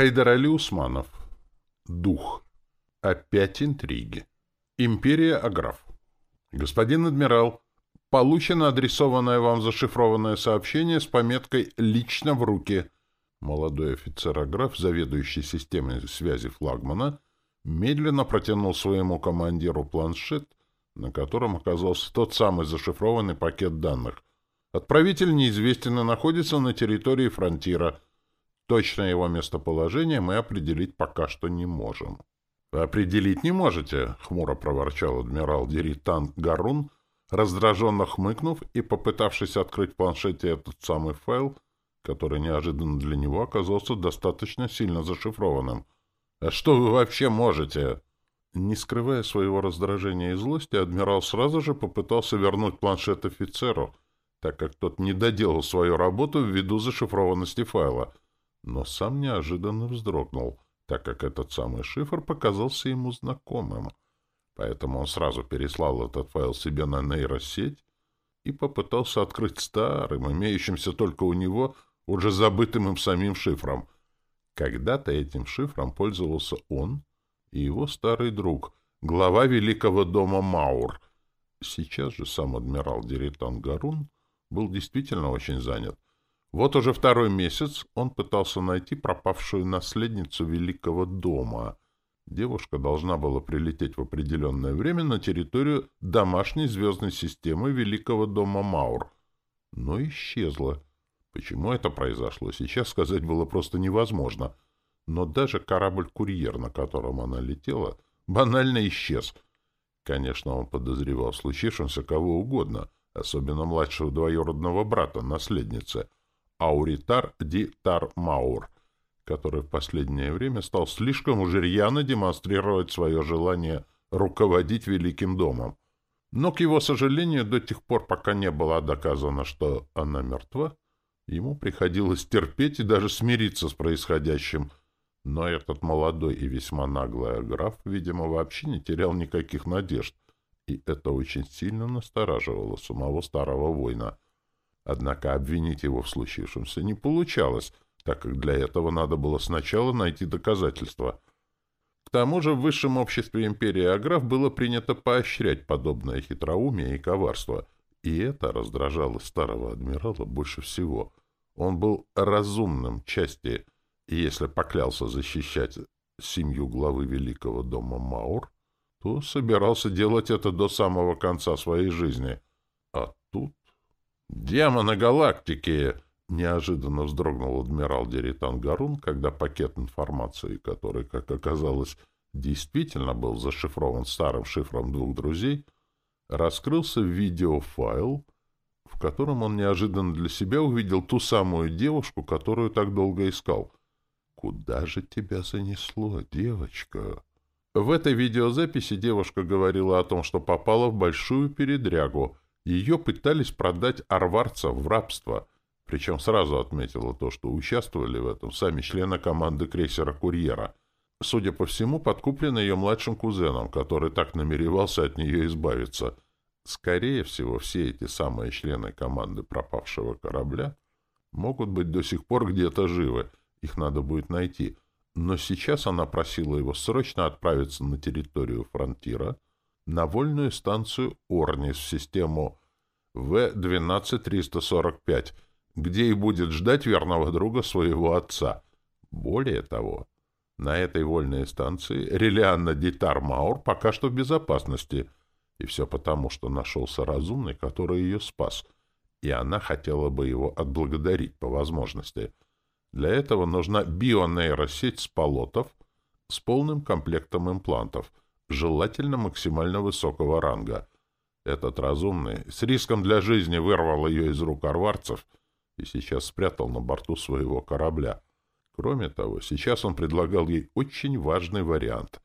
Хайдар Усманов. Дух. Опять интриги. Империя Аграф. Господин адмирал, получено адресованное вам зашифрованное сообщение с пометкой «Лично в руки». Молодой офицер Аграф, заведующий системой связи флагмана, медленно протянул своему командиру планшет, на котором оказался тот самый зашифрованный пакет данных. Отправитель неизвестен и находится на территории фронтира — Точное его местоположение мы определить пока что не можем. — Определить не можете, — хмуро проворчал адмирал Деритан Гарун, раздраженно хмыкнув и попытавшись открыть в планшете этот самый файл, который неожиданно для него оказался достаточно сильно зашифрованным. «А что вы вообще можете?» Не скрывая своего раздражения и злости, адмирал сразу же попытался вернуть планшет офицеру, так как тот не доделал свою работу ввиду зашифрованности файла — но сам неожиданно вздрогнул, так как этот самый шифр показался ему знакомым. Поэтому он сразу переслал этот файл себе на нейросеть и попытался открыть старым, имеющимся только у него, уже забытым им самим шифром. Когда-то этим шифром пользовался он и его старый друг, глава великого дома Маур. Сейчас же сам адмирал Диритан Гарун был действительно очень занят — вот уже второй месяц он пытался найти пропавшую наследницу великого дома. Девушка должна была прилететь в определенное время на территорию домашней звездной системы великого дома Маур, но исчезла. Почему это произошло, сейчас сказать было просто невозможно. Но даже корабль-курьер, на котором она летела, банально исчез. Конечно, он подозревал случившемся кого угодно, особенно младшего двоюродного брата, наследницы — Ауритар Ди Тар Маур, который в последнее время стал слишком уж рьяно демонстрировать свое желание руководить Великим домом. Но, к его сожалению, до тех пор, пока не было доказано, что она мертва, ему приходилось терпеть и даже смириться с происходящим. Но этот молодой и весьма наглый граф, видимо, вообще не терял никаких надежд, и это очень сильно настораживало самого старого воина — Однако обвинить его в случившемся не получалось, так как для этого надо было сначала найти доказательства. К тому же в высшем обществе империи Аграф было принято поощрять подобное хитроумие и коварство, и это раздражало старого адмирала больше всего. Он был разумным части, и если поклялся защищать семью главы великого дома Маур, то собирался делать это до самого конца своей жизни. А тут «Демоны галактики!» — неожиданно вздрогнул адмирал Деритан Гарун, когда пакет информации, который, как оказалось, действительно был зашифрован старым шифром двух друзей, раскрылся в видеофайл, в котором он неожиданно для себя увидел ту самую девушку, которую так долго искал. «Куда же тебя занесло, девочка?» В этой видеозаписи девушка говорила о том, что попала в большую передрягу — ее пытались продать арварцам в рабство, причем сразу отметила то, что участвовали в этом сами члены команды крейсера-курьера. Судя по всему, подкуплен ее младшим кузеном, который так намеревался от нее избавиться. Скорее всего, все эти самые члены команды пропавшего корабля могут быть до сих пор где-то живы, их надо будет найти. Но сейчас она просила его срочно отправиться на территорию фронтира — на вольную станцию Орнис в систему В-12345, где и будет ждать верного друга своего отца. Более того, на этой вольной станции Релианна Дитар Маур пока что в безопасности, и все потому, что нашелся разумный, который ее спас, и она хотела бы его отблагодарить по возможности. Для этого нужна бионейросеть с полотов с полным комплектом имплантов — желательно максимально высокого ранга. Этот разумный с риском для жизни вырвал ее из рук арварцев и сейчас спрятал на борту своего корабля. Кроме того, сейчас он предлагал ей очень важный вариант.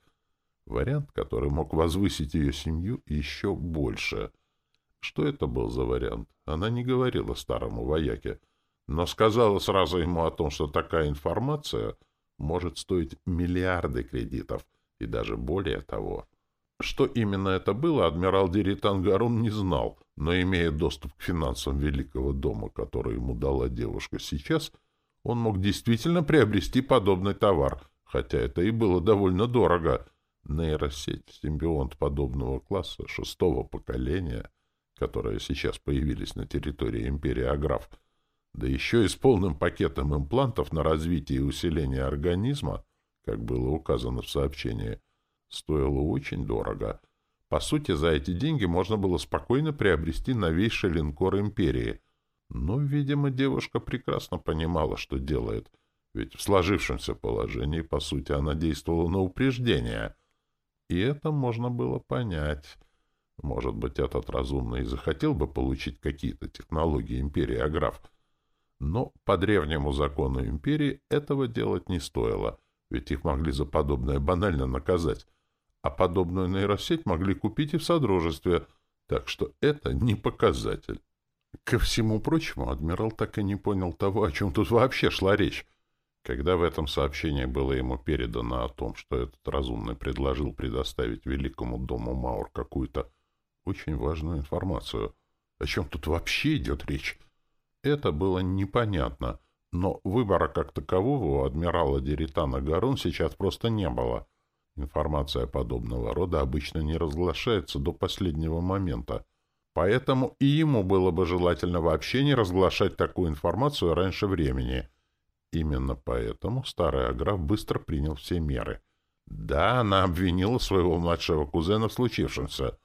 Вариант, который мог возвысить ее семью еще больше. Что это был за вариант? Она не говорила старому вояке, но сказала сразу ему о том, что такая информация может стоить миллиарды кредитов — и даже более того. Что именно это было, адмирал Диритан Гарун не знал, но, имея доступ к финансам Великого дома, который ему дала девушка сейчас, он мог действительно приобрести подобный товар, хотя это и было довольно дорого. Нейросеть, симбионт подобного класса шестого поколения, которые сейчас появились на территории империи Аграф, да еще и с полным пакетом имплантов на развитие и усиление организма, как было указано в сообщении, стоило очень дорого. По сути, за эти деньги можно было спокойно приобрести новейший линкор империи. Но, видимо, девушка прекрасно понимала, что делает, ведь в сложившемся положении, по сути, она действовала на упреждение. И это можно было понять. Может быть, этот разумный и захотел бы получить какие-то технологии империи Аграф, но по древнему закону империи этого делать не стоило, ведь их могли за подобное банально наказать, а подобную нейросеть могли купить и в Содружестве, так что это не показатель. Ко всему прочему, адмирал так и не понял того, о чем тут вообще шла речь. Когда в этом сообщении было ему передано о том, что этот разумный предложил предоставить великому дому Маур какую-то очень важную информацию, о чем тут вообще идет речь, это было непонятно, но выбора как такового у адмирала Деритана Гарун сейчас просто не было. Информация подобного рода обычно не разглашается до последнего момента, поэтому и ему было бы желательно вообще не разглашать такую информацию раньше времени. Именно поэтому старый Аграф быстро принял все меры. Да, она обвинила своего младшего кузена в случившемся,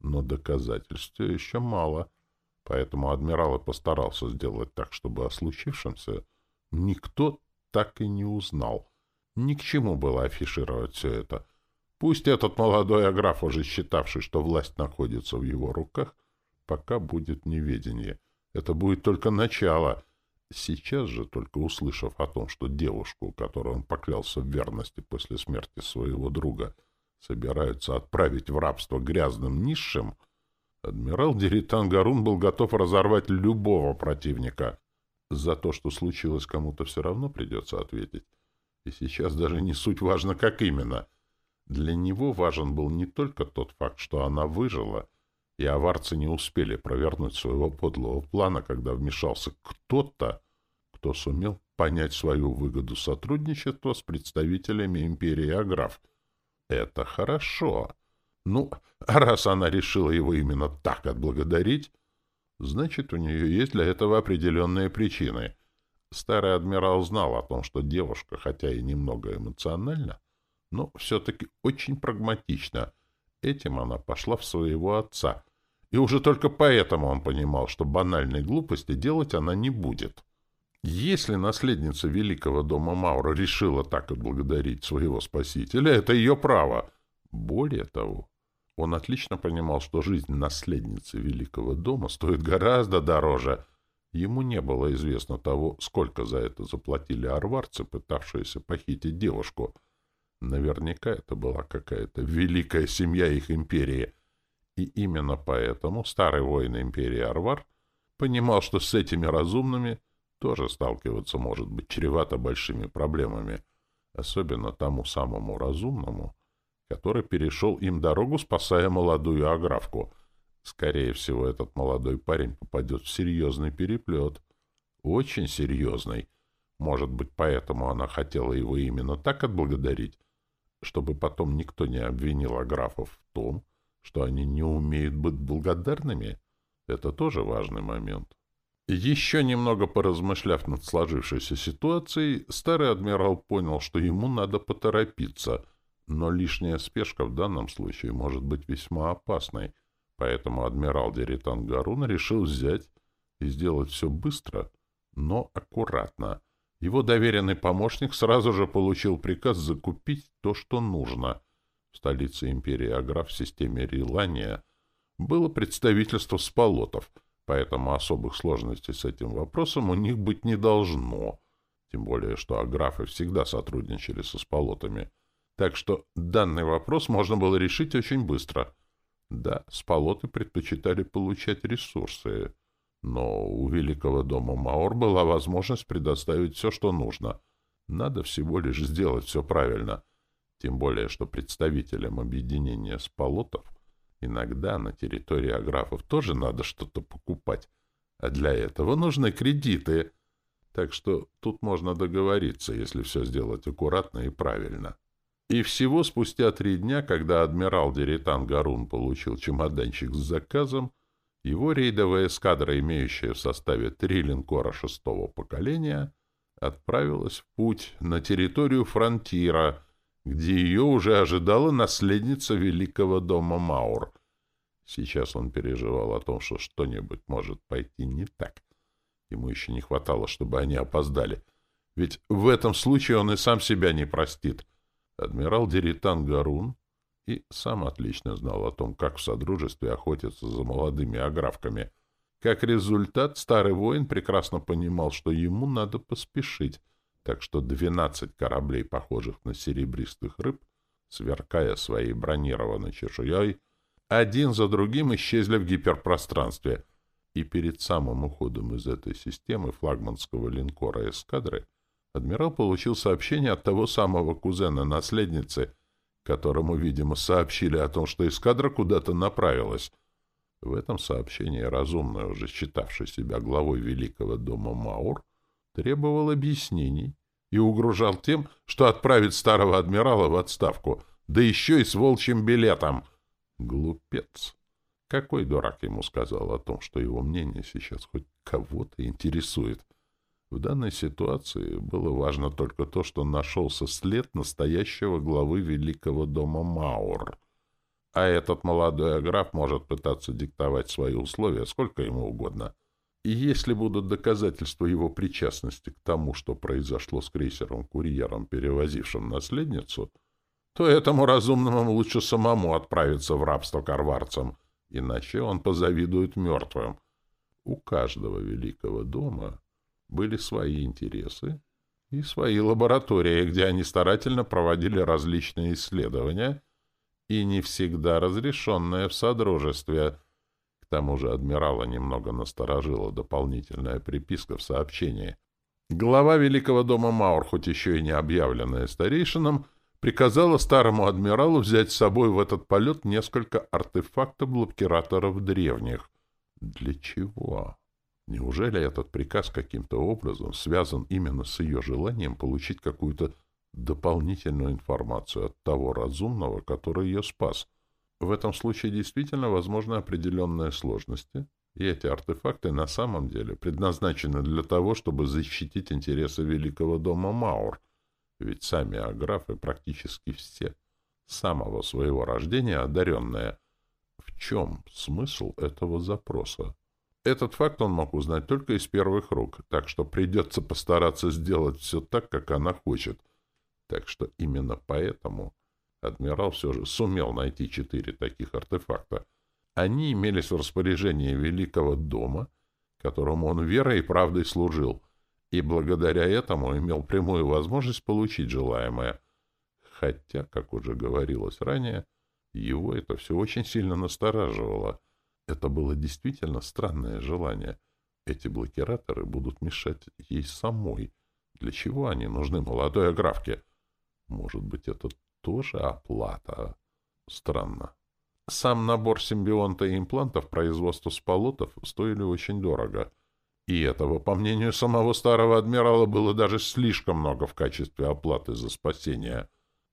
но доказательств еще мало — Поэтому адмирал и постарался сделать так, чтобы о случившемся никто так и не узнал. Ни к чему было афишировать все это. Пусть этот молодой аграф, уже считавший, что власть находится в его руках, пока будет неведение. Это будет только начало. Сейчас же, только услышав о том, что девушку, которой он поклялся в верности после смерти своего друга, собираются отправить в рабство грязным низшим — Адмирал Деритан Гарун был готов разорвать любого противника. За то, что случилось, кому-то все равно придется ответить. И сейчас даже не суть важно, как именно. Для него важен был не только тот факт, что она выжила, и аварцы не успели провернуть своего подлого плана, когда вмешался кто-то, кто сумел понять свою выгоду сотрудничества с представителями империи Аграф. Это хорошо. Ну, а раз она решила его именно так отблагодарить, значит, у нее есть для этого определенные причины. Старый адмирал знал о том, что девушка, хотя и немного эмоциональна, но все-таки очень прагматична. Этим она пошла в своего отца. И уже только поэтому он понимал, что банальной глупости делать она не будет. Если наследница великого дома Маура решила так отблагодарить своего спасителя, это ее право. Более того, он отлично понимал, что жизнь наследницы Великого дома стоит гораздо дороже. Ему не было известно того, сколько за это заплатили арварцы, пытавшиеся похитить девушку. Наверняка это была какая-то великая семья их империи. И именно поэтому старый воин империи Арвар понимал, что с этими разумными тоже сталкиваться может быть чревато большими проблемами, особенно тому самому разумному, который перешел им дорогу, спасая молодую аграфку. Скорее всего, этот молодой парень попадет в серьезный переплет. Очень серьезный. Может быть, поэтому она хотела его именно так отблагодарить, чтобы потом никто не обвинил аграфов в том, что они не умеют быть благодарными. Это тоже важный момент. Еще немного поразмышляв над сложившейся ситуацией, старый адмирал понял, что ему надо поторопиться — но лишняя спешка в данном случае может быть весьма опасной, поэтому адмирал Деритан Гарун решил взять и сделать все быстро, но аккуратно. Его доверенный помощник сразу же получил приказ закупить то, что нужно. В столице империи Аграф в системе Рилания было представительство сполотов, поэтому особых сложностей с этим вопросом у них быть не должно. Тем более, что аграфы всегда сотрудничали со сполотами — так что данный вопрос можно было решить очень быстро. Да, сполоты предпочитали получать ресурсы, но у Великого дома Маор была возможность предоставить все, что нужно. Надо всего лишь сделать все правильно. Тем более, что представителям объединения сполотов иногда на территории аграфов тоже надо что-то покупать. А для этого нужны кредиты. Так что тут можно договориться, если все сделать аккуратно и правильно. И всего спустя три дня, когда адмирал Деритан Гарун получил чемоданчик с заказом, его рейдовая эскадра, имеющая в составе три линкора шестого поколения, отправилась в путь на территорию фронтира, где ее уже ожидала наследница великого дома Маур. Сейчас он переживал о том, что что-нибудь может пойти не так. Ему еще не хватало, чтобы они опоздали. Ведь в этом случае он и сам себя не простит. Адмирал Деритан Гарун и сам отлично знал о том, как в Содружестве охотятся за молодыми аграфками. Как результат, старый воин прекрасно понимал, что ему надо поспешить, так что двенадцать кораблей, похожих на серебристых рыб, сверкая своей бронированной чешуей, один за другим исчезли в гиперпространстве, и перед самым уходом из этой системы флагманского линкора эскадры адмирал получил сообщение от того самого кузена наследницы, которому, видимо, сообщили о том, что эскадра куда-то направилась. В этом сообщении разумный, уже считавший себя главой великого дома Маур, требовал объяснений и угрожал тем, что отправит старого адмирала в отставку, да еще и с волчьим билетом. Глупец! Какой дурак ему сказал о том, что его мнение сейчас хоть кого-то интересует? В данной ситуации было важно только то, что нашелся след настоящего главы великого дома Маур. А этот молодой граф может пытаться диктовать свои условия сколько ему угодно. И если будут доказательства его причастности к тому, что произошло с крейсером-курьером, перевозившим наследницу, то этому разумному лучше самому отправиться в рабство карварцам, иначе он позавидует мертвым. У каждого великого дома были свои интересы и свои лаборатории, где они старательно проводили различные исследования, и не всегда разрешенные в Содружестве. К тому же адмирала немного насторожила дополнительная приписка в сообщении. Глава Великого дома Маур, хоть еще и не объявленная старейшинам, приказала старому адмиралу взять с собой в этот полет несколько артефактов-блокираторов древних. Для чего? Неужели этот приказ каким-то образом связан именно с ее желанием получить какую-то дополнительную информацию от того разумного, который ее спас? В этом случае действительно возможны определенные сложности, и эти артефакты на самом деле предназначены для того, чтобы защитить интересы Великого дома Маур, ведь сами аграфы практически все с самого своего рождения одаренные. В чем смысл этого запроса? Этот факт он мог узнать только из первых рук, так что придется постараться сделать все так, как она хочет. Так что именно поэтому адмирал все же сумел найти четыре таких артефакта. Они имелись в распоряжении Великого дома, которому он верой и правдой служил, и благодаря этому имел прямую возможность получить желаемое. Хотя, как уже говорилось ранее, его это все очень сильно настораживало — это было действительно странное желание. Эти блокираторы будут мешать ей самой. Для чего они нужны молодой аграфке? Может быть, это тоже оплата? Странно. Сам набор симбионта и имплантов производства сполотов стоили очень дорого. И этого, по мнению самого старого адмирала, было даже слишком много в качестве оплаты за спасение.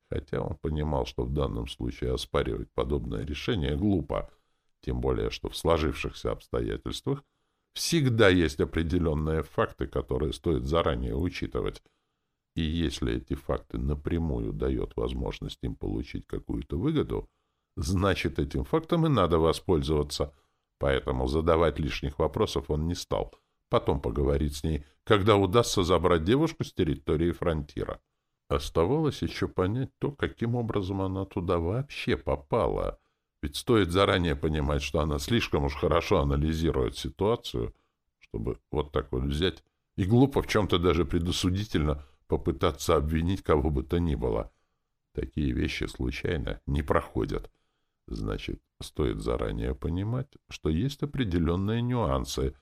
Хотя он понимал, что в данном случае оспаривать подобное решение глупо — тем более, что в сложившихся обстоятельствах всегда есть определенные факты, которые стоит заранее учитывать. И если эти факты напрямую дают возможность им получить какую-то выгоду, значит, этим фактом и надо воспользоваться. Поэтому задавать лишних вопросов он не стал. Потом поговорить с ней, когда удастся забрать девушку с территории фронтира. Оставалось еще понять то, каким образом она туда вообще попала — ведь стоит заранее понимать, что она слишком уж хорошо анализирует ситуацию, чтобы вот так вот взять и глупо в чем-то даже предосудительно попытаться обвинить кого бы то ни было. Такие вещи случайно не проходят. Значит, стоит заранее понимать, что есть определенные нюансы,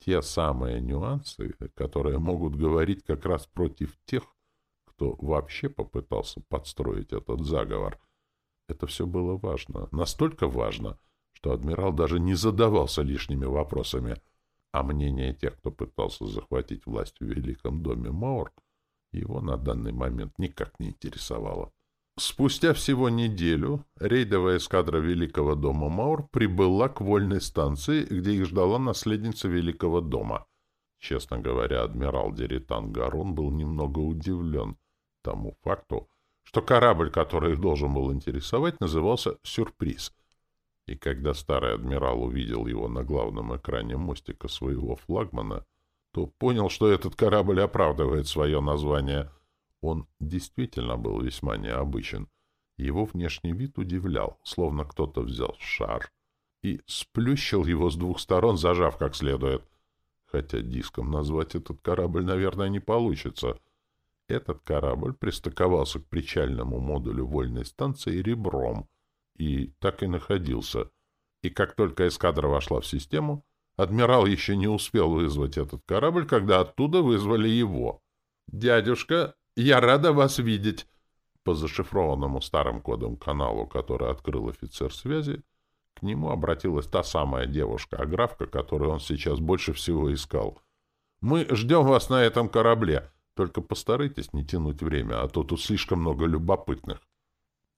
те самые нюансы, которые могут говорить как раз против тех, кто вообще попытался подстроить этот заговор — это все было важно, настолько важно, что адмирал даже не задавался лишними вопросами. А мнение тех, кто пытался захватить власть в Великом доме Маур, его на данный момент никак не интересовало. Спустя всего неделю рейдовая эскадра Великого дома Маур прибыла к вольной станции, где их ждала наследница Великого дома. Честно говоря, адмирал Деритан Гарун был немного удивлен тому факту, что корабль, который их должен был интересовать, назывался «Сюрприз». И когда старый адмирал увидел его на главном экране мостика своего флагмана, то понял, что этот корабль оправдывает свое название — он действительно был весьма необычен. Его внешний вид удивлял, словно кто-то взял шар и сплющил его с двух сторон, зажав как следует. Хотя диском назвать этот корабль, наверное, не получится. Этот корабль пристыковался к причальному модулю вольной станции ребром и так и находился. И как только эскадра вошла в систему, адмирал еще не успел вызвать этот корабль, когда оттуда вызвали его. «Дядюшка, «Я рада вас видеть!» По зашифрованному старым кодом каналу, который открыл офицер связи, к нему обратилась та самая девушка-аграфка, которую он сейчас больше всего искал. «Мы ждем вас на этом корабле. Только постарайтесь не тянуть время, а то тут слишком много любопытных».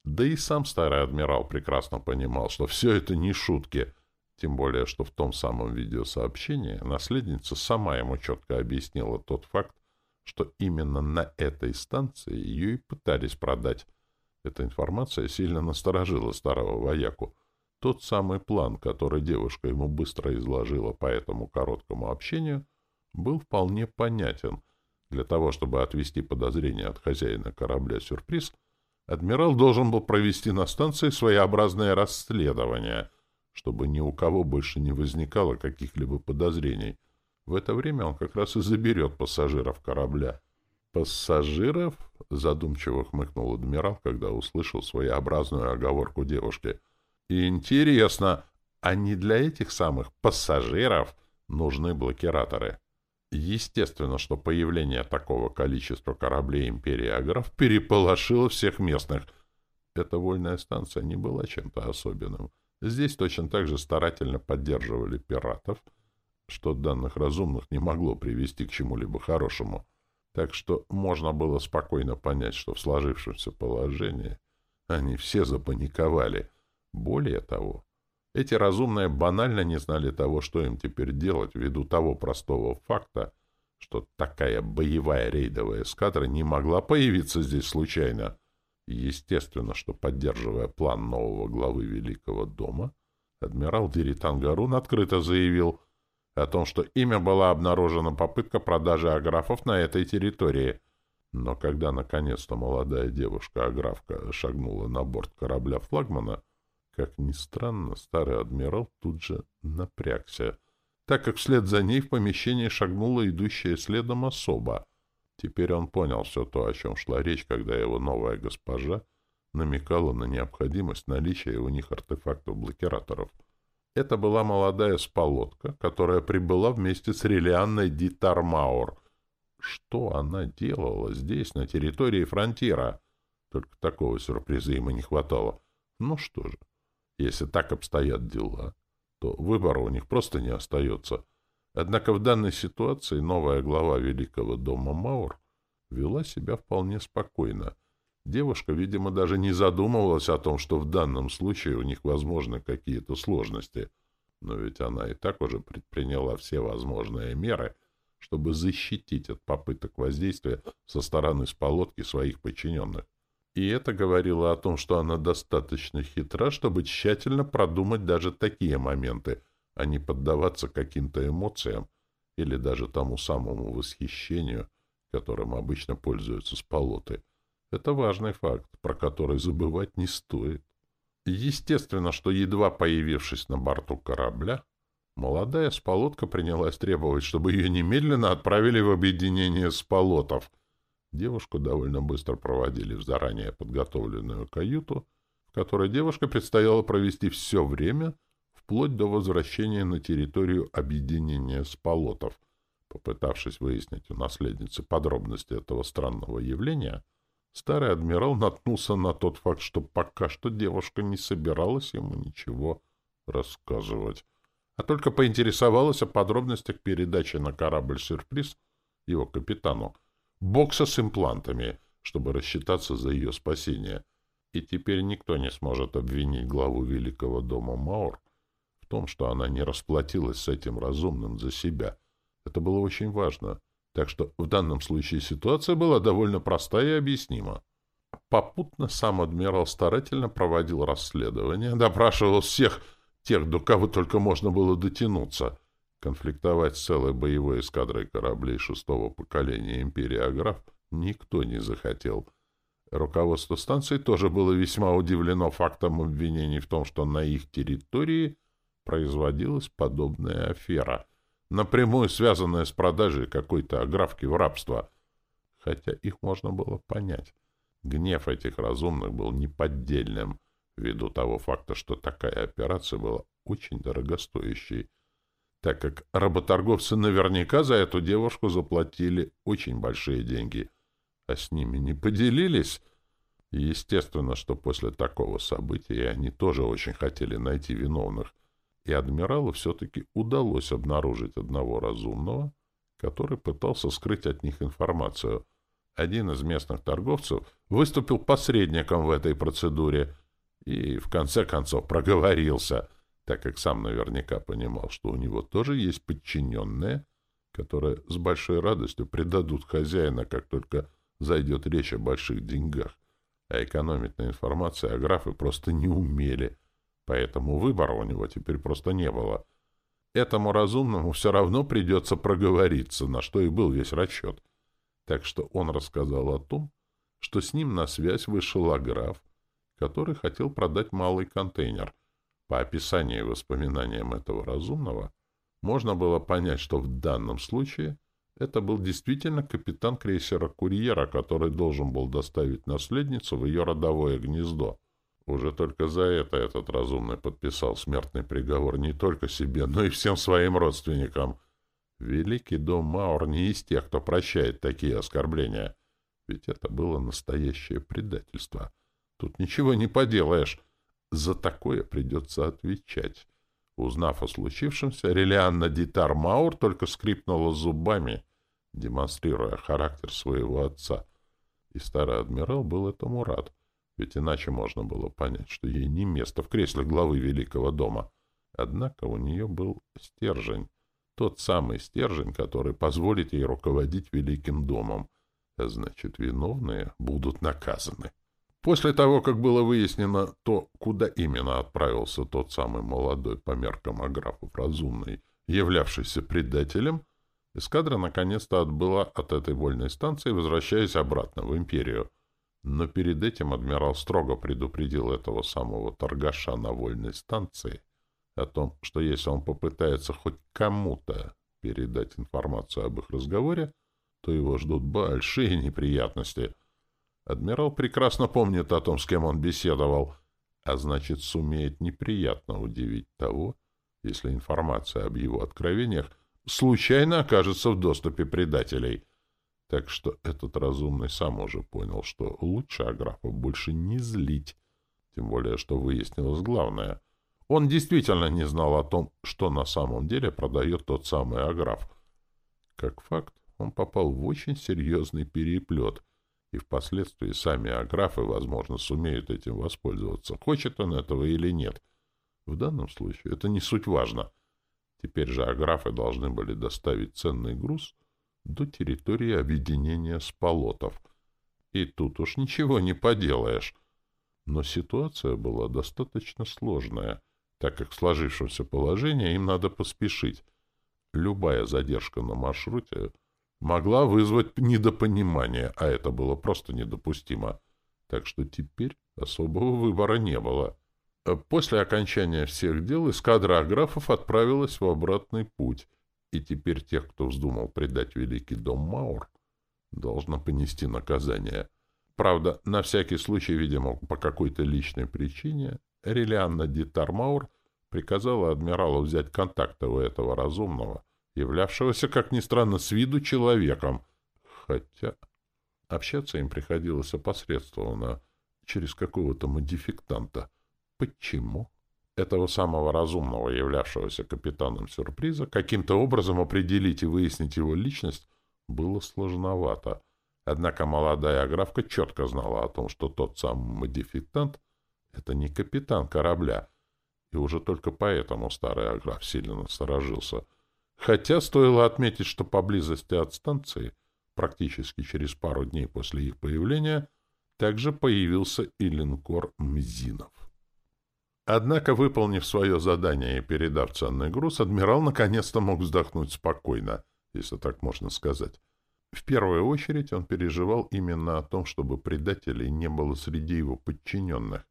Да и сам старый адмирал прекрасно понимал, что все это не шутки, тем более, что в том самом видеосообщении наследница сама ему четко объяснила тот факт, что именно на этой станции ее и пытались продать. Эта информация сильно насторожила старого вояку. Тот самый план, который девушка ему быстро изложила по этому короткому общению, был вполне понятен. Для того, чтобы отвести подозрения от хозяина корабля «Сюрприз», адмирал должен был провести на станции своеобразное расследование, чтобы ни у кого больше не возникало каких-либо подозрений — в это время он как раз и заберет пассажиров корабля. «Пассажиров?» — задумчиво хмыкнул адмирал, когда услышал своеобразную оговорку девушки. «Интересно, а не для этих самых пассажиров нужны блокираторы?» Естественно, что появление такого количества кораблей Империи Аграф переполошило всех местных. Эта вольная станция не была чем-то особенным. Здесь точно так же старательно поддерживали пиратов — что данных разумных не могло привести к чему-либо хорошему. Так что можно было спокойно понять, что в сложившемся положении они все запаниковали. Более того, эти разумные банально не знали того, что им теперь делать, ввиду того простого факта, что такая боевая рейдовая эскадра не могла появиться здесь случайно. Естественно, что, поддерживая план нового главы Великого дома, адмирал Диритан Гарун открыто заявил — о том, что имя была обнаружена попытка продажи аграфов на этой территории. Но когда наконец-то молодая девушка-аграфка шагнула на борт корабля флагмана, как ни странно, старый адмирал тут же напрягся, так как вслед за ней в помещение шагнула идущая следом особа. Теперь он понял все то, о чем шла речь, когда его новая госпожа намекала на необходимость наличия у них артефактов-блокираторов — это была молодая сполотка, которая прибыла вместе с Релианной Дитармаур. Что она делала здесь, на территории фронтира? Только такого сюрприза ему не хватало. Ну что же, если так обстоят дела, то выбора у них просто не остается. Однако в данной ситуации новая глава Великого дома Маур вела себя вполне спокойно — Девушка, видимо, даже не задумывалась о том, что в данном случае у них возможны какие-то сложности. Но ведь она и так уже предприняла все возможные меры, чтобы защитить от попыток воздействия со стороны сполотки своих подчиненных. И это говорило о том, что она достаточно хитра, чтобы тщательно продумать даже такие моменты, а не поддаваться каким-то эмоциям или даже тому самому восхищению, которым обычно пользуются сполоты. Это важный факт, про который забывать не стоит. Естественно, что едва появившись на борту корабля, молодая сполотка принялась требовать, чтобы ее немедленно отправили в объединение сполотов. Девушку довольно быстро проводили в заранее подготовленную каюту, в которой девушка предстояло провести все время, вплоть до возвращения на территорию объединения сполотов. Попытавшись выяснить у наследницы подробности этого странного явления, Старый адмирал наткнулся на тот факт, что пока что девушка не собиралась ему ничего рассказывать. а только поинтересовалась о подробностях передачи на корабль «Сюрприз» его капитану бокса с имплантами, чтобы рассчитаться за ее спасение. И теперь никто не сможет обвинить главу Великого дома Маур в том, что она не расплатилась с этим разумным за себя. Это было очень важно. Так что в данном случае ситуация была довольно простая и объяснима. Попутно сам адмирал старательно проводил расследование, допрашивал всех тех, до кого только можно было дотянуться. Конфликтовать с целой боевой эскадрой кораблей шестого поколения империи Аграф никто не захотел. Руководство станции тоже было весьма удивлено фактом обвинений в том, что на их территории производилась подобная афера, напрямую связанная с продажей какой-то аграфки в рабство. Хотя их можно было понять. Гнев этих разумных был неподдельным, ввиду того факта, что такая операция была очень дорогостоящей, так как работорговцы наверняка за эту девушку заплатили очень большие деньги, а с ними не поделились. Естественно, что после такого события они тоже очень хотели найти виновных, и адмиралу все-таки удалось обнаружить одного разумного, который пытался скрыть от них информацию — один из местных торговцев выступил посредником в этой процедуре и, в конце концов, проговорился, так как сам наверняка понимал, что у него тоже есть подчиненные, которые с большой радостью предадут хозяина, как только зайдет речь о больших деньгах. А экономить на информации о графы просто не умели, поэтому выбора у него теперь просто не было. Этому разумному все равно придется проговориться, на что и был весь расчет — так что он рассказал о том, что с ним на связь вышел Аграф, который хотел продать малый контейнер. По описанию и воспоминаниям этого разумного можно было понять, что в данном случае это был действительно капитан крейсера «Курьера», который должен был доставить наследницу в ее родовое гнездо. Уже только за это этот разумный подписал смертный приговор не только себе, но и всем своим родственникам — Великий дом Маур не из тех, кто прощает такие оскорбления. Ведь это было настоящее предательство. Тут ничего не поделаешь. За такое придется отвечать. Узнав о случившемся, Релианна Дитар Маур только скрипнула зубами, демонстрируя характер своего отца. И старый адмирал был этому рад, ведь иначе можно было понять, что ей не место в кресле главы Великого дома. Однако у нее был стержень, тот самый стержень, который позволит ей руководить Великим домом. А значит, виновные будут наказаны. После того, как было выяснено то, куда именно отправился тот самый молодой по меркам аграфов разумный, являвшийся предателем, эскадра наконец-то отбыла от этой вольной станции, возвращаясь обратно в империю. Но перед этим адмирал строго предупредил этого самого торгаша на вольной станции — о том, что если он попытается хоть кому-то передать информацию об их разговоре, то его ждут большие неприятности. Адмирал прекрасно помнит о том, с кем он беседовал, а значит, сумеет неприятно удивить того, если информация об его откровениях случайно окажется в доступе предателей. Так что этот разумный сам уже понял, что лучше Аграфа больше не злить, тем более, что выяснилось главное — он действительно не знал о том, что на самом деле продает тот самый аграф. Как факт, он попал в очень серьезный переплет, и впоследствии сами аграфы, возможно, сумеют этим воспользоваться, хочет он этого или нет. В данном случае это не суть важно. Теперь же аграфы должны были доставить ценный груз до территории объединения сполотов. И тут уж ничего не поделаешь. Но ситуация была достаточно сложная — так как в сложившемся положении им надо поспешить. Любая задержка на маршруте могла вызвать недопонимание, а это было просто недопустимо. Так что теперь особого выбора не было. После окончания всех дел эскадра аграфов отправилась в обратный путь, и теперь тех, кто вздумал предать великий дом Маур, должно понести наказание. Правда, на всякий случай, видимо, по какой-то личной причине, Релианна Дитармаур приказала адмиралу взять контакты у этого разумного, являвшегося, как ни странно, с виду человеком, хотя общаться им приходилось опосредствованно через какого-то модификтанта. Почему? Этого самого разумного, являвшегося капитаном сюрприза, каким-то образом определить и выяснить его личность было сложновато. Однако молодая аграфка четко знала о том, что тот самый модификант — это не капитан корабля, и уже только поэтому старый аграф сильно насторожился. Хотя стоило отметить, что поблизости от станции, практически через пару дней после их появления, также появился и линкор «Мзинов». Однако, выполнив свое задание и передав ценный груз, адмирал наконец-то мог вздохнуть спокойно, если так можно сказать. В первую очередь он переживал именно о том, чтобы предателей не было среди его подчиненных.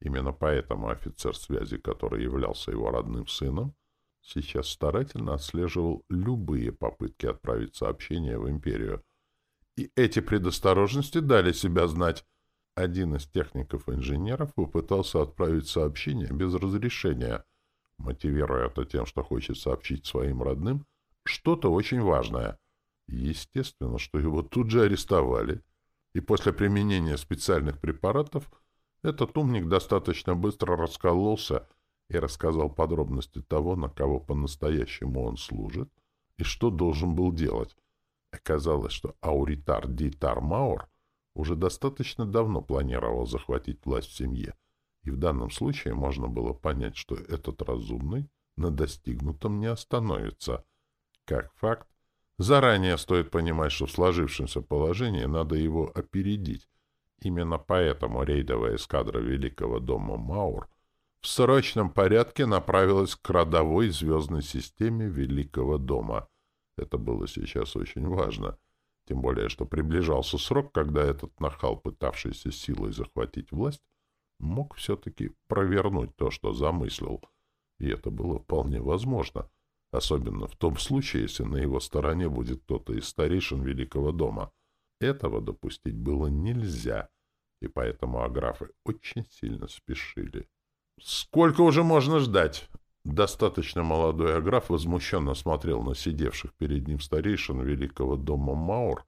Именно поэтому офицер связи, который являлся его родным сыном, сейчас старательно отслеживал любые попытки отправить сообщение в империю. И эти предосторожности дали себя знать. Один из техников-инженеров попытался отправить сообщение без разрешения, мотивируя это тем, что хочет сообщить своим родным что-то очень важное. Естественно, что его тут же арестовали, и после применения специальных препаратов этот умник достаточно быстро раскололся и рассказал подробности того, на кого по-настоящему он служит и что должен был делать. Оказалось, что Ауритар Дейтар Маур — уже достаточно давно планировал захватить власть в семье, и в данном случае можно было понять, что этот разумный на достигнутом не остановится. Как факт, заранее стоит понимать, что в сложившемся положении надо его опередить. Именно поэтому рейдовая эскадра Великого дома Маур в срочном порядке направилась к родовой звездной системе Великого дома. Это было сейчас очень важно — тем более, что приближался срок, когда этот нахал, пытавшийся силой захватить власть, мог все-таки провернуть то, что замыслил. И это было вполне возможно, особенно в том случае, если на его стороне будет кто-то из старейшин Великого дома. Этого допустить было нельзя, и поэтому аграфы очень сильно спешили. «Сколько уже можно ждать?» Достаточно молодой аграф возмущенно смотрел на сидевших перед ним старейшин великого дома Маур,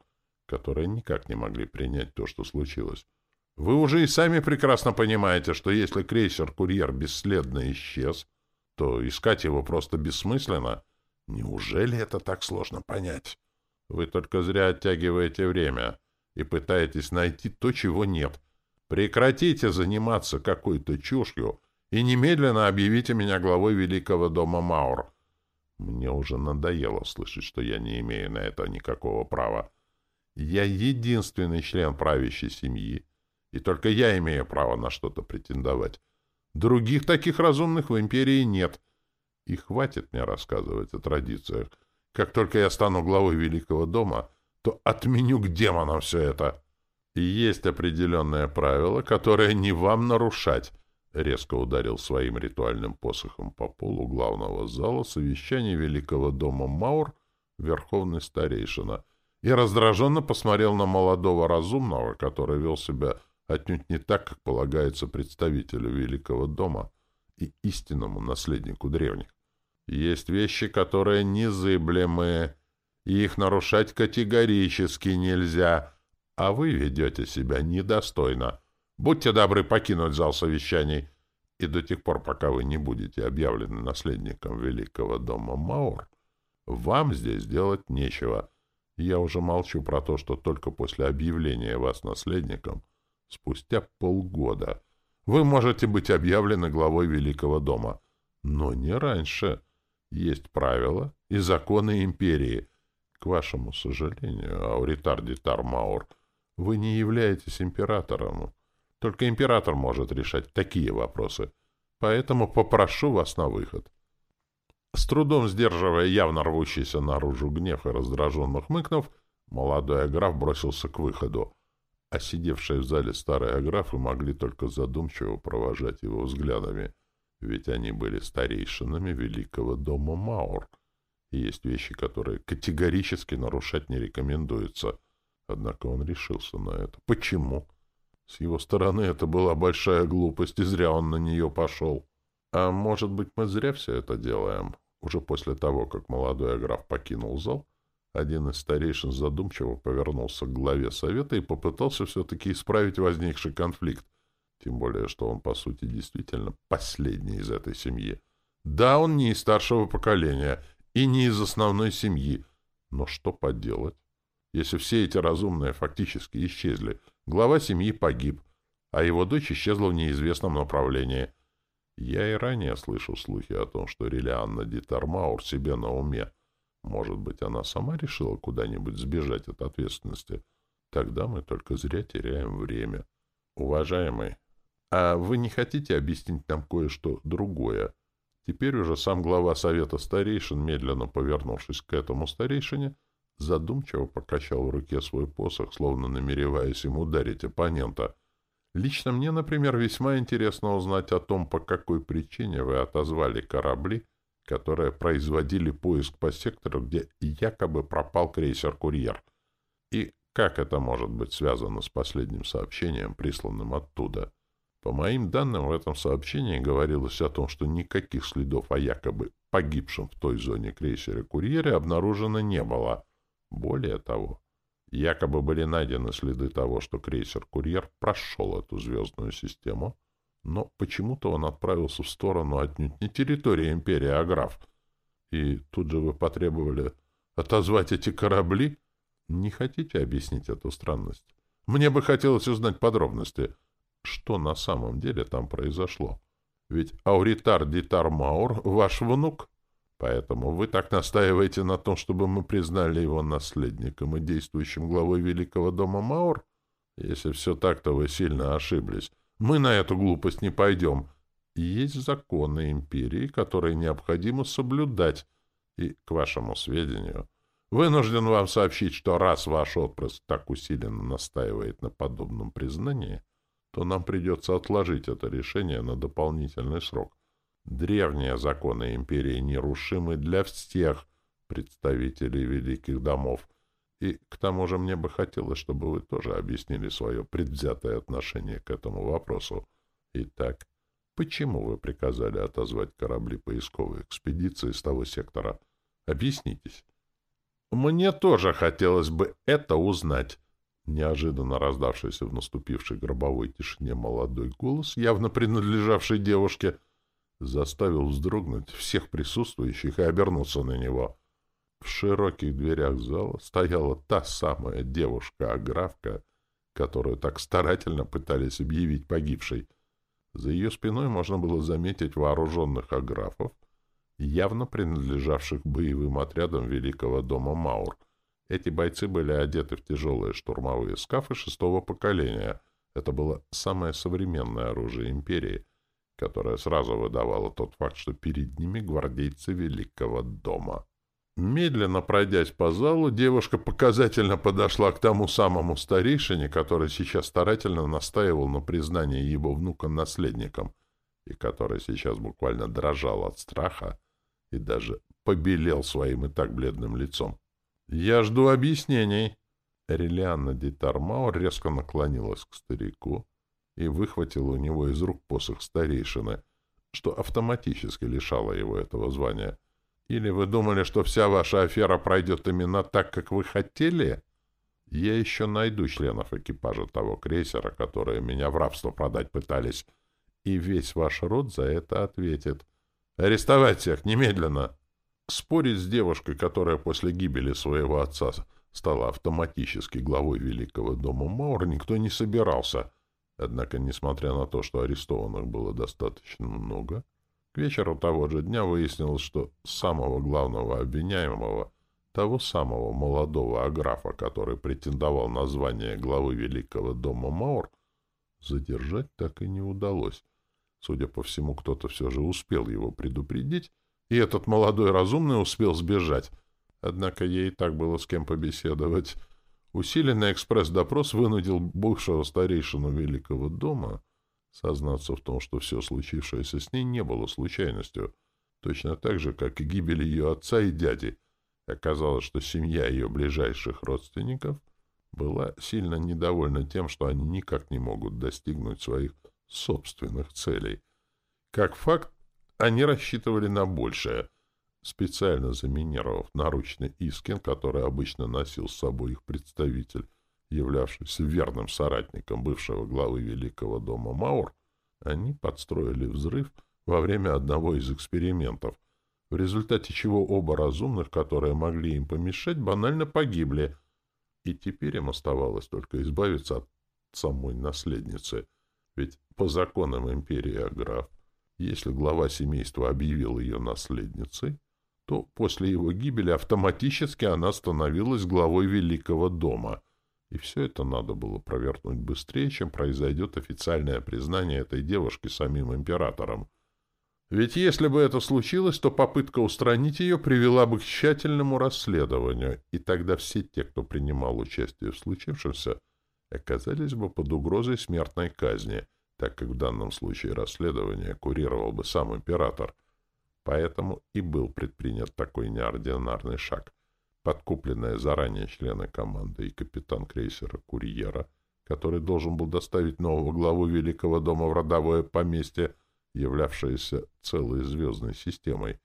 которые никак не могли принять то, что случилось. Вы уже и сами прекрасно понимаете, что если крейсер-курьер бесследно исчез, то искать его просто бессмысленно. Неужели это так сложно понять? Вы только зря оттягиваете время и пытаетесь найти то, чего нет. Прекратите заниматься какой-то чушью — и немедленно объявите меня главой Великого дома Маур. Мне уже надоело слышать, что я не имею на это никакого права. Я единственный член правящей семьи, и только я имею право на что-то претендовать. Других таких разумных в империи нет. И хватит мне рассказывать о традициях. Как только я стану главой Великого дома, то отменю к демонам все это. И есть определенное правило, которое не вам нарушать — резко ударил своим ритуальным посохом по полу главного зала совещания Великого дома Маур Верховный Старейшина и раздраженно посмотрел на молодого разумного, который вел себя отнюдь не так, как полагается представителю Великого дома и истинному наследнику древних. Есть вещи, которые незыблемые, и их нарушать категорически нельзя, а вы ведете себя недостойно. Будьте добры покинуть зал совещаний, и до тех пор, пока вы не будете объявлены наследником великого дома Маур, вам здесь делать нечего. Я уже молчу про то, что только после объявления вас наследником, спустя полгода, вы можете быть объявлены главой великого дома. Но не раньше. Есть правила и законы империи. К вашему сожалению, Ауритар Дитар Маур, вы не являетесь императором. Только император может решать такие вопросы. Поэтому попрошу вас на выход. С трудом сдерживая явно рвущийся наружу гнев и раздраженно хмыкнув, молодой аграф бросился к выходу, а сидевшие в зале старые аграфы могли только задумчиво провожать его взглядами, ведь они были старейшинами великого дома Маур, и есть вещи, которые категорически нарушать не рекомендуется. Однако он решился на это. Почему? С его стороны это была большая глупость, и зря он на нее пошел. А может быть, мы зря все это делаем? Уже после того, как молодой граф покинул зал, один из старейшин задумчиво повернулся к главе совета и попытался все-таки исправить возникший конфликт. Тем более, что он, по сути, действительно последний из этой семьи. Да, он не из старшего поколения и не из основной семьи. Но что поделать? Если все эти разумные фактически исчезли, глава семьи погиб, а его дочь исчезла в неизвестном направлении. Я и ранее слышал слухи о том, что Релианна Дитармаур себе на уме. Может быть, она сама решила куда-нибудь сбежать от ответственности. Тогда мы только зря теряем время. Уважаемый, а вы не хотите объяснить нам кое-что другое? Теперь уже сам глава совета старейшин, медленно повернувшись к этому старейшине, задумчиво покачал в руке свой посох, словно намереваясь им ударить оппонента. Лично мне, например, весьма интересно узнать о том, по какой причине вы отозвали корабли, которые производили поиск по сектору, где якобы пропал крейсер-курьер. И как это может быть связано с последним сообщением, присланным оттуда? По моим данным, в этом сообщении говорилось о том, что никаких следов о якобы погибшем в той зоне крейсере-курьере обнаружено не было. Более того, якобы были найдены следы того, что крейсер-курьер прошел эту звездную систему, но почему-то он отправился в сторону отнюдь не территории империи Аграф. И тут же вы потребовали отозвать эти корабли? Не хотите объяснить эту странность? Мне бы хотелось узнать подробности — что на самом деле там произошло. Ведь Ауритар Дитар Маур — ваш внук, поэтому вы так настаиваете на том, чтобы мы признали его наследником и действующим главой Великого дома Маур? Если все так, то вы сильно ошиблись. Мы на эту глупость не пойдем. Есть законы империи, которые необходимо соблюдать. И, к вашему сведению, вынужден вам сообщить, что раз ваш отпрыск так усиленно настаивает на подобном признании, то нам придется отложить это решение на дополнительный срок. Древние законы империи нерушимы для всех представителей великих домов, и к тому же мне бы хотелось, чтобы вы тоже объяснили свое предвзятое отношение к этому вопросу. Итак, почему вы приказали отозвать корабли поисковой экспедиции из того сектора? Объяснитесь. Мне тоже хотелось бы это узнать. Неожиданно раздавшийся в наступившей гробовой тишине молодой голос, явно принадлежавший девушке, заставил вздрогнуть всех присутствующих и обернуться на него. В широких дверях зала стояла та самая девушка-аграфка, которую так старательно пытались объявить погибшей. За ее спиной можно было заметить вооруженных аграфов, явно принадлежавших боевым отрядам Великого дома Маур — эти бойцы были одеты в тяжелые штурмовые скафы шестого поколения. Это было самое современное оружие империи, которое сразу выдавало тот факт, что перед ними гвардейцы Великого дома. Медленно пройдясь по залу, девушка показательно подошла к тому самому старейшине, который сейчас старательно настаивал на признании его внука наследником, и который сейчас буквально дрожал от страха и даже побелел своим и так бледным лицом. «Я жду объяснений». Релианна Дитармаур резко наклонилась к старику и выхватила у него из рук посох старейшины, что автоматически лишало его этого звания. «Или вы думали, что вся ваша афера пройдет именно так, как вы хотели?» «Я еще найду членов экипажа того крейсера, которые меня в рабство продать пытались, и весь ваш род за это ответит. Арестовать всех немедленно!» Спорить с девушкой, которая после гибели своего отца стала автоматически главой Великого дома Маур, никто не собирался. Однако, несмотря на то, что арестованных было достаточно много, к вечеру того же дня выяснилось, что самого главного обвиняемого, того самого молодого аграфа, который претендовал на звание главы Великого дома Маур, задержать так и не удалось. Судя по всему, кто-то все же успел его предупредить, и этот молодой разумный успел сбежать. Однако ей так было с кем побеседовать. Усиленный экспресс-допрос вынудил бывшего старейшину Великого дома сознаться в том, что все случившееся с ней не было случайностью, точно так же, как и гибель ее отца и дяди. Оказалось, что семья ее ближайших родственников была сильно недовольна тем, что они никак не могут достигнуть своих собственных целей. Как факт, они рассчитывали на большее, специально заминировав наручный Искин, который обычно носил с собой их представитель, являвшийся верным соратником бывшего главы Великого дома Маур, они подстроили взрыв во время одного из экспериментов, в результате чего оба разумных, которые могли им помешать, банально погибли, и теперь им оставалось только избавиться от самой наследницы. Ведь по законам империи Аграф, если глава семейства объявил ее наследницей, то после его гибели автоматически она становилась главой Великого дома. И все это надо было провернуть быстрее, чем произойдет официальное признание этой девушки самим императором. Ведь если бы это случилось, то попытка устранить ее привела бы к тщательному расследованию, и тогда все те, кто принимал участие в случившемся, оказались бы под угрозой смертной казни, так как в данном случае расследование курировал бы сам император — Поэтому и был предпринят такой неординарный шаг. Подкупленные заранее члены команды и капитан крейсера «Курьера», который должен был доставить нового главу Великого дома в родовое поместье, являвшееся целой звездной системой,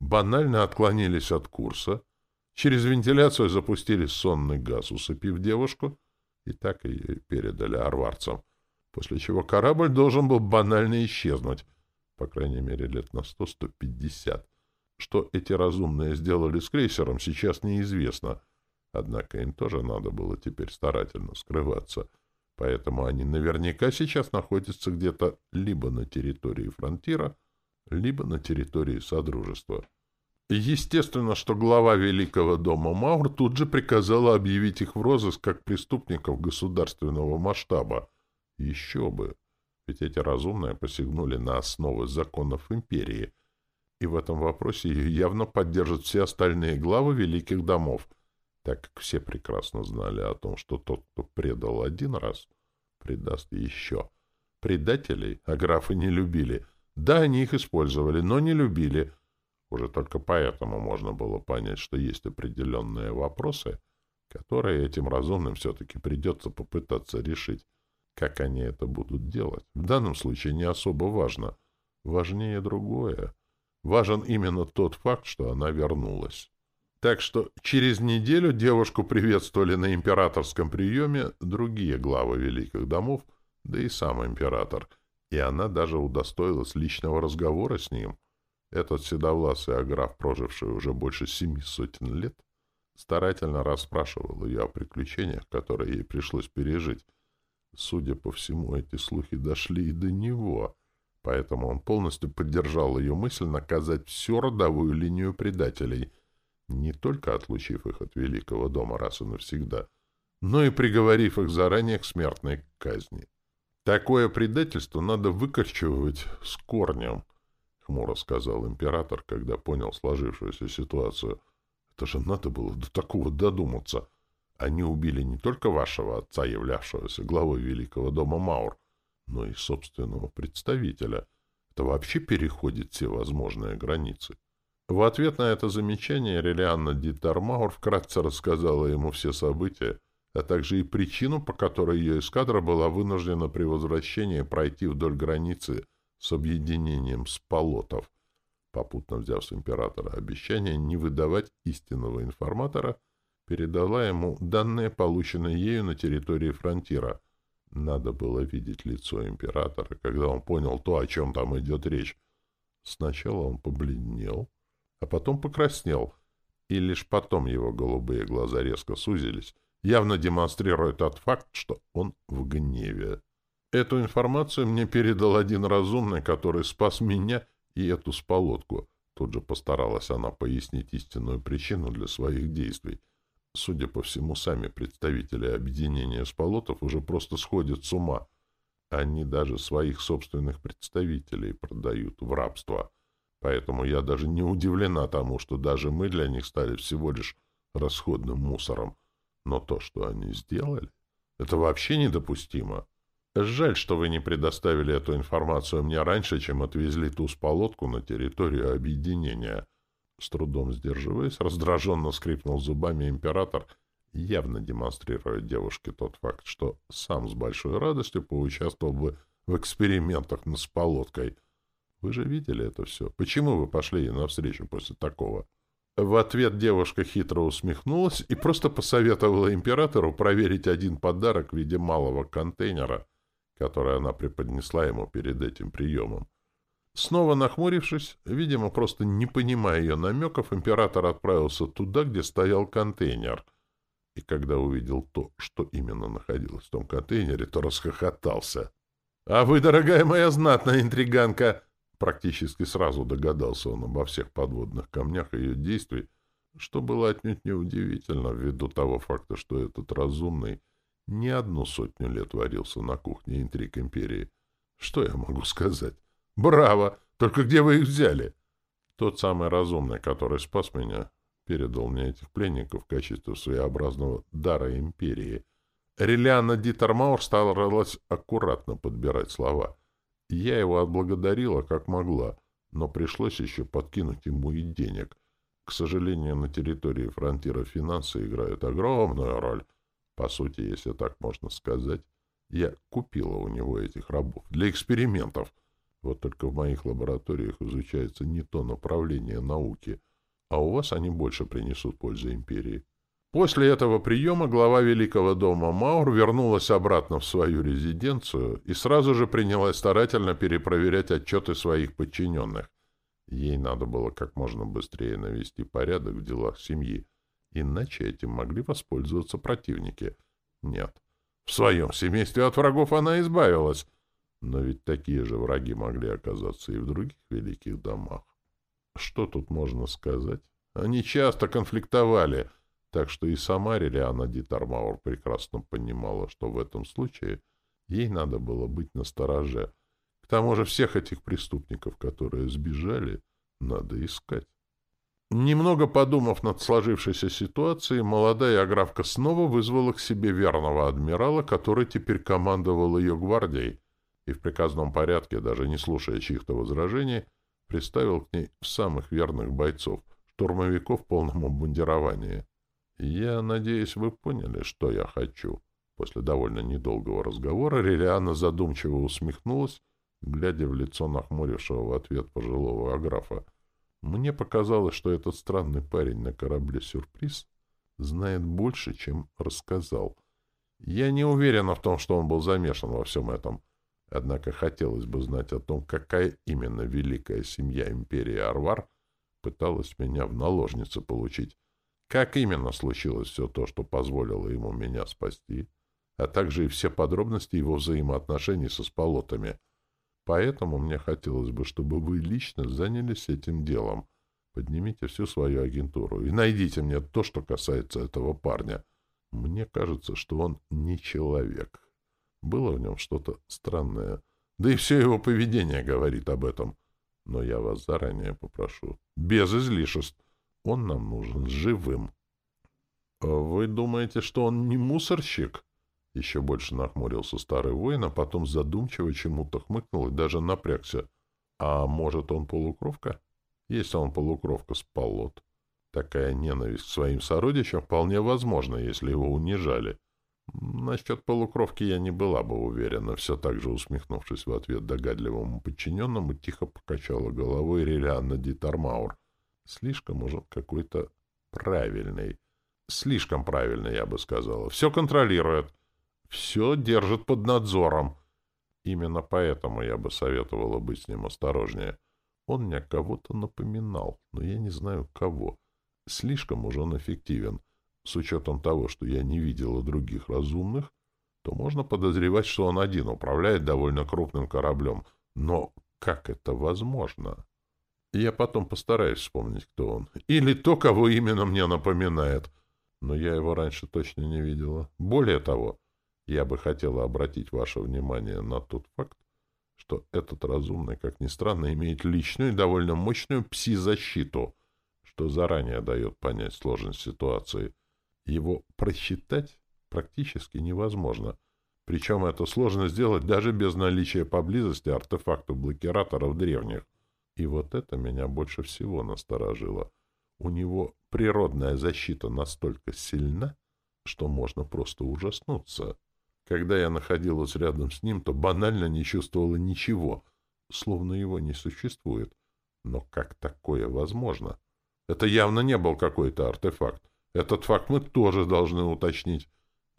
банально отклонились от курса, через вентиляцию запустили сонный газ, усыпив девушку, и так ее передали арварцам, после чего корабль должен был банально исчезнуть, по крайней мере, лет на сто-сто пятьдесят. Что эти разумные сделали с крейсером, сейчас неизвестно. Однако им тоже надо было теперь старательно скрываться. Поэтому они наверняка сейчас находятся где-то либо на территории фронтира, либо на территории Содружества. Естественно, что глава Великого дома Маур тут же приказала объявить их в розыск как преступников государственного масштаба. Еще бы! Ведь эти разумные посягнули на основы законов империи, и в этом вопросе ее явно поддержат все остальные главы великих домов, так как все прекрасно знали о том, что тот, кто предал один раз, предаст еще. Предателей аграфы не любили. Да, они их использовали, но не любили. Уже только поэтому можно было понять, что есть определенные вопросы, которые этим разумным все-таки придется попытаться решить. Как они это будут делать, в данном случае не особо важно. Важнее другое. Важен именно тот факт, что она вернулась. Так что через неделю девушку приветствовали на императорском приеме другие главы великих домов, да и сам император. И она даже удостоилась личного разговора с ним. Этот седовласый аграф, проживший уже больше семи сотен лет, старательно расспрашивал ее о приключениях, которые ей пришлось пережить, Судя по всему, эти слухи дошли и до него, поэтому он полностью поддержал ее мысль наказать всю родовую линию предателей, не только отлучив их от Великого дома раз и навсегда, но и приговорив их заранее к смертной казни. Такое предательство надо выкорчевывать с корнем, — хмуро сказал император, когда понял сложившуюся ситуацию. Это же надо было до такого додуматься. Они убили не только вашего отца, являвшегося главой Великого дома Маур, но и собственного представителя. Это вообще переходит все возможные границы. В ответ на это замечание Релианна Дитар Маур вкратце рассказала ему все события, а также и причину, по которой ее эскадра была вынуждена при возвращении пройти вдоль границы с объединением сполотов, попутно взяв с императора обещание не выдавать истинного информатора — передала ему данные, полученные ею на территории фронтира. Надо было видеть лицо императора, когда он понял то, о чем там идет речь. Сначала он побледнел, а потом покраснел, и лишь потом его голубые глаза резко сузились, явно демонстрируя тот факт, что он в гневе. Эту информацию мне передал один разумный, который спас меня и эту сполотку. Тут же постаралась она пояснить истинную причину для своих действий — Судя по всему, сами представители объединения сполотов уже просто сходят с ума. Они даже своих собственных представителей продают в рабство. Поэтому я даже не удивлена тому, что даже мы для них стали всего лишь расходным мусором. Но то, что они сделали, это вообще недопустимо. Жаль, что вы не предоставили эту информацию мне раньше, чем отвезли ту сполотку на территорию объединения. С трудом сдерживаясь, раздраженно скрипнул зубами император, явно демонстрируя девушке тот факт, что сам с большой радостью поучаствовал бы в экспериментах над сполоткой. Вы же видели это все. Почему вы пошли ей навстречу после такого? В ответ девушка хитро усмехнулась и просто посоветовала императору проверить один подарок в виде малого контейнера, который она преподнесла ему перед этим приемом. Снова нахмурившись, видимо, просто не понимая ее намеков, император отправился туда, где стоял контейнер. И когда увидел то, что именно находилось в том контейнере, то расхохотался. — А вы, дорогая моя знатная интриганка! Практически сразу догадался он обо всех подводных камнях ее действий, что было отнюдь неудивительно ввиду того факта, что этот разумный не одну сотню лет варился на кухне интриг империи. Что я могу сказать? Браво! Только где вы их взяли? Тот самый разумный, который спас меня, передал мне этих пленников в качестве своеобразного дара империи. Релиана Дитермаур старалась аккуратно подбирать слова — я его отблагодарила как могла, но пришлось еще подкинуть ему и денег. К сожалению, на территории фронтира финансы играют огромную роль. По сути, если так можно сказать, я купила у него этих рабов для экспериментов. Вот только в моих лабораториях изучается не то направление науки, а у вас они больше принесут пользу империи. После этого приема глава Великого дома Маур вернулась обратно в свою резиденцию и сразу же принялась старательно перепроверять отчеты своих подчиненных. Ей надо было как можно быстрее навести порядок в делах семьи, иначе этим могли воспользоваться противники. Нет, в своем семействе от врагов она избавилась, но ведь такие же враги могли оказаться и в других великих домах. Что тут можно сказать? Они часто конфликтовали — так что и сама Релиана Дитармаур прекрасно понимала, что в этом случае ей надо было быть настороже. К тому же всех этих преступников, которые сбежали, надо искать. Немного подумав над сложившейся ситуацией, молодая аграфка снова вызвала к себе верного адмирала, который теперь командовал ее гвардией, и в приказном порядке, даже не слушая чьих-то возражений, приставил к ней самых верных бойцов, штурмовиков в полном обмундировании. «Я надеюсь, вы поняли, что я хочу». После довольно недолгого разговора Релиана задумчиво усмехнулась, глядя в лицо нахмурившего в ответ пожилого аграфа. Мне показалось, что этот странный парень на корабле «Сюрприз» знает больше, чем рассказал. Я не уверена в том, что он был замешан во всем этом. Однако хотелось бы знать о том, какая именно великая семья империи Арвар пыталась меня в наложницы получить. Как именно случилось все то, что позволило ему меня спасти, а также и все подробности его взаимоотношений со сполотами. Поэтому мне хотелось бы, чтобы вы лично занялись этим делом. Поднимите всю свою агентуру и найдите мне то, что касается этого парня. Мне кажется, что он не человек. Было в нем что-то странное. Да и все его поведение говорит об этом. Но я вас заранее попрошу, без излишеств, он нам нужен живым. А — Вы думаете, что он не мусорщик? Еще больше нахмурился старый воин, а потом задумчиво чему-то хмыкнул и даже напрягся. — А может, он полукровка? Если он полукровка, спалот. Такая ненависть к своим сородичам вполне возможна, если его унижали. Насчет полукровки я не была бы уверена, все так же усмехнувшись в ответ догадливому подчиненному, тихо покачала головой Релианна Дитармаур. Слишком он какой-то правильный. Слишком правильный, я бы сказала. Все контролирует. Все держит под надзором. Именно поэтому я бы советовала быть с ним осторожнее. Он мне кого-то напоминал, но я не знаю кого. Слишком уж он эффективен. С учетом того, что я не видела других разумных, то можно подозревать, что он один управляет довольно крупным кораблем. Но как это возможно? Я потом постараюсь вспомнить, кто он. Или то, кого именно мне напоминает. Но я его раньше точно не видела. Более того, я бы хотела обратить ваше внимание на тот факт, что этот разумный, как ни странно, имеет личную и довольно мощную пси-защиту, что заранее дает понять сложность ситуации. Его просчитать практически невозможно. Причем это сложно сделать даже без наличия поблизости артефактов-блокираторов древних. И вот это меня больше всего насторожило. У него природная защита настолько сильна, что можно просто ужаснуться. Когда я находилась рядом с ним, то банально не чувствовала ничего, словно его не существует. Но как такое возможно? Это явно не был какой-то артефакт. Этот факт мы тоже должны уточнить.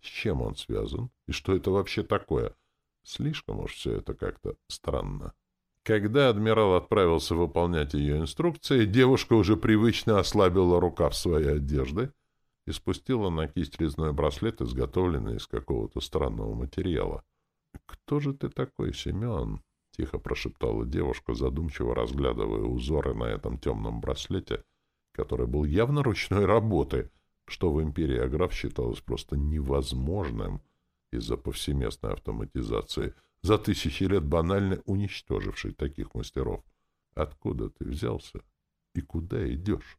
С чем он связан? И что это вообще такое? Слишком уж все это как-то странно. Когда адмирал отправился выполнять ее инструкции, девушка уже привычно ослабила рукав своей одежды и спустила на кисть резной браслет, изготовленный из какого-то странного материала. «Кто же ты такой, Семен?» — тихо прошептала девушка, задумчиво разглядывая узоры на этом темном браслете, который был явно ручной работы, что в империи Аграф считалось просто невозможным из-за повсеместной автоматизации, за тысячи лет банально уничтожившей таких мастеров. Откуда ты взялся и куда идешь?